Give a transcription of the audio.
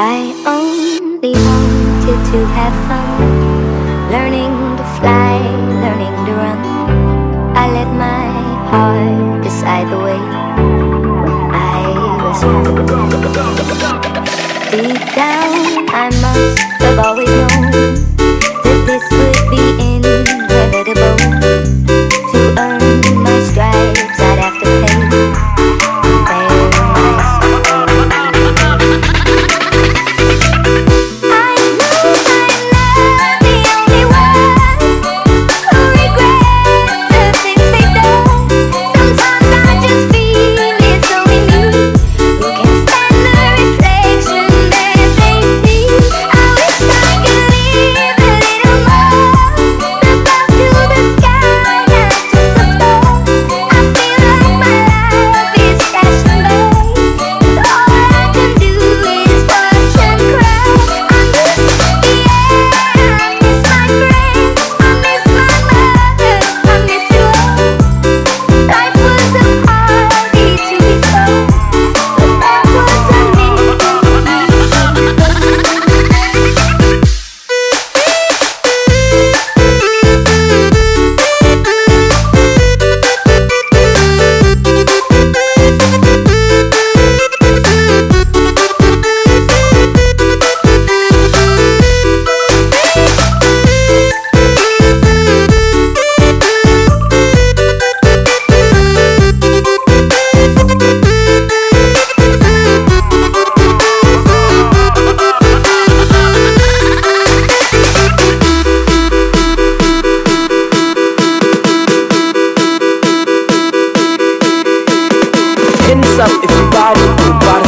I only wanted to have fun. Learning to fly, learning to run. I let my heart decide the way I was young. Deep down I must have always up, everybody, everybody